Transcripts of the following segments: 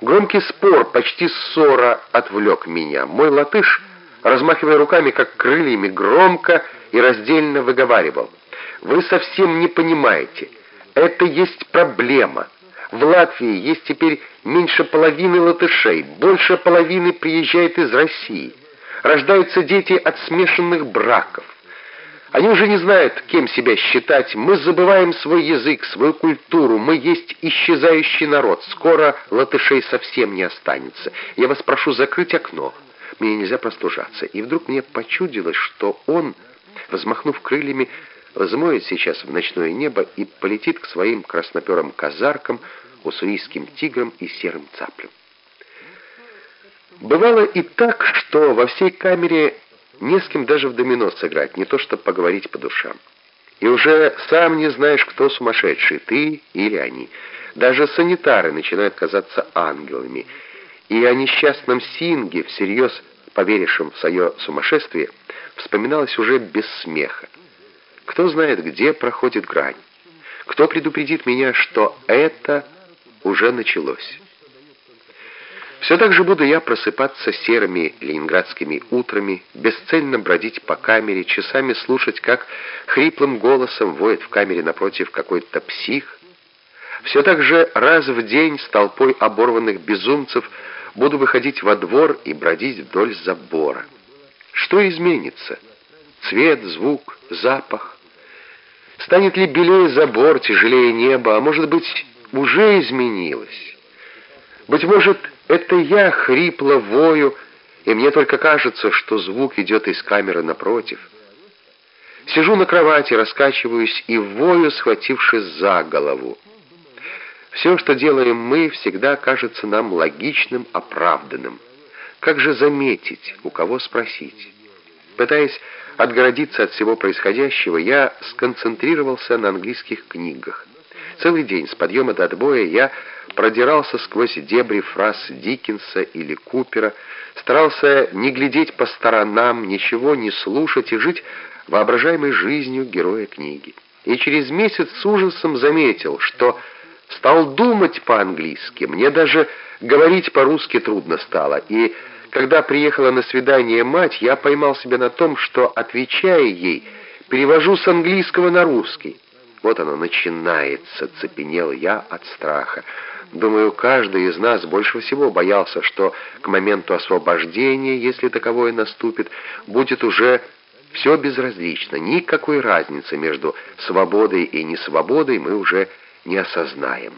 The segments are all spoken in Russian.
Громкий спор, почти ссора, отвлек меня. Мой латыш, размахивая руками, как крыльями, громко и раздельно выговаривал. «Вы совсем не понимаете. Это есть проблема. В Латвии есть теперь меньше половины латышей, больше половины приезжает из России. Рождаются дети от смешанных браков. Они уже не знают, кем себя считать. Мы забываем свой язык, свою культуру. Мы есть исчезающий народ. Скоро латышей совсем не останется. Я вас прошу закрыть окно. Мне нельзя простужаться. И вдруг мне почудилось, что он, взмахнув крыльями, взмоет сейчас в ночное небо и полетит к своим красноперым казаркам, уссурийским тиграм и серым цаплям. Бывало и так, что во всей камере не с кем даже в домино сыграть, не то что поговорить по душам. И уже сам не знаешь, кто сумасшедший, ты или они. Даже санитары начинают казаться ангелами. И о несчастном Синге, всерьез поверившем в свое сумасшествие, вспоминалось уже без смеха. Кто знает, где проходит грань? Кто предупредит меня, что это уже началось? Все так же буду я просыпаться серыми ленинградскими утрами, бесцельно бродить по камере, часами слушать, как хриплым голосом воет в камере напротив какой-то псих. Все так же раз в день с толпой оборванных безумцев буду выходить во двор и бродить вдоль забора. Что изменится? Цвет, звук, запах? Станет ли белее забор, тяжелее небо, а может быть, уже изменилось? Быть может, это я хрипло вою, и мне только кажется, что звук идет из камеры напротив. Сижу на кровати, раскачиваюсь и вою, схватившись за голову. Все, что делаем мы, всегда кажется нам логичным, оправданным. Как же заметить, у кого спросить? Пытаясь отгородиться от всего происходящего, я сконцентрировался на английских книгах. Целый день с подъема до отбоя я продирался сквозь дебри фраз Диккенса или Купера, старался не глядеть по сторонам, ничего не слушать и жить воображаемой жизнью героя книги. И через месяц с ужасом заметил, что стал думать по-английски, мне даже говорить по-русски трудно стало, и когда приехала на свидание мать, я поймал себя на том, что, отвечая ей, перевожу с английского на русский. Вот оно начинается, цепенел я от страха. Думаю, каждый из нас больше всего боялся, что к моменту освобождения, если таковое наступит, будет уже все безразлично. Никакой разницы между свободой и несвободой мы уже не осознаем.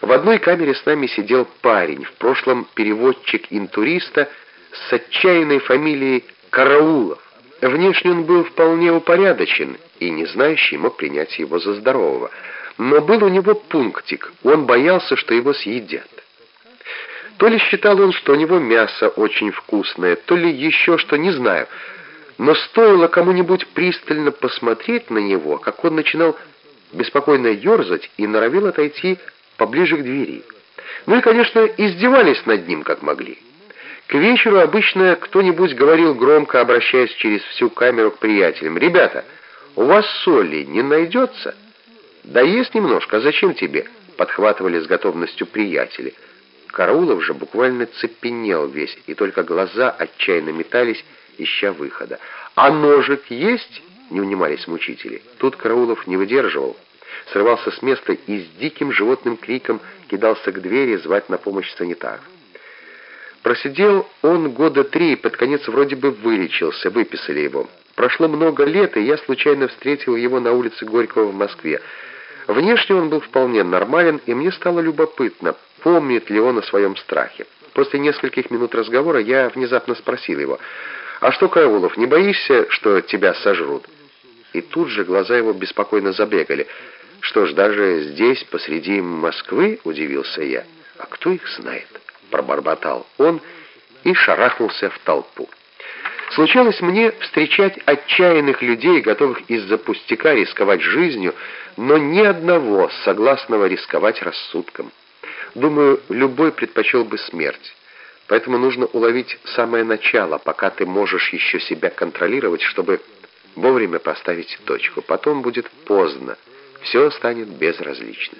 В одной камере с нами сидел парень, в прошлом переводчик-интуриста с отчаянной фамилией Караулов. Внешне он был вполне упорядочен, и не знающий мог принять его за здорового. Но был у него пунктик, он боялся, что его съедят. То ли считал он, что у него мясо очень вкусное, то ли еще что, не знаю. Но стоило кому-нибудь пристально посмотреть на него, как он начинал беспокойно ерзать и норовил отойти поближе к двери. Ну и, конечно, издевались над ним, как могли. К вечеру обычно кто-нибудь говорил громко, обращаясь через всю камеру к приятелям. «Ребята, у вас соли не найдется?» «Да есть немножко, а зачем тебе?» подхватывали с готовностью приятели. Караулов же буквально цепенел весь, и только глаза отчаянно метались, ища выхода. «А ножик есть?» — не унимались мучители. Тут Караулов не выдерживал, срывался с места и с диким животным криком кидался к двери звать на помощь санитаров. Просидел он года три и под конец вроде бы вылечился, выписали его. Прошло много лет, и я случайно встретил его на улице Горького в Москве. Внешне он был вполне нормален, и мне стало любопытно, помнит ли он о своем страхе. После нескольких минут разговора я внезапно спросил его, «А что, Караулов, не боишься, что тебя сожрут?» И тут же глаза его беспокойно забегали. «Что ж, даже здесь, посреди Москвы?» — удивился я. «А кто их знает?» — пробормотал он и шарахнулся в толпу. Случалось мне встречать отчаянных людей, готовых из-за пустяка рисковать жизнью, но ни одного согласного рисковать рассудком. Думаю, любой предпочел бы смерть. Поэтому нужно уловить самое начало, пока ты можешь еще себя контролировать, чтобы вовремя поставить точку. Потом будет поздно, все станет безразлично.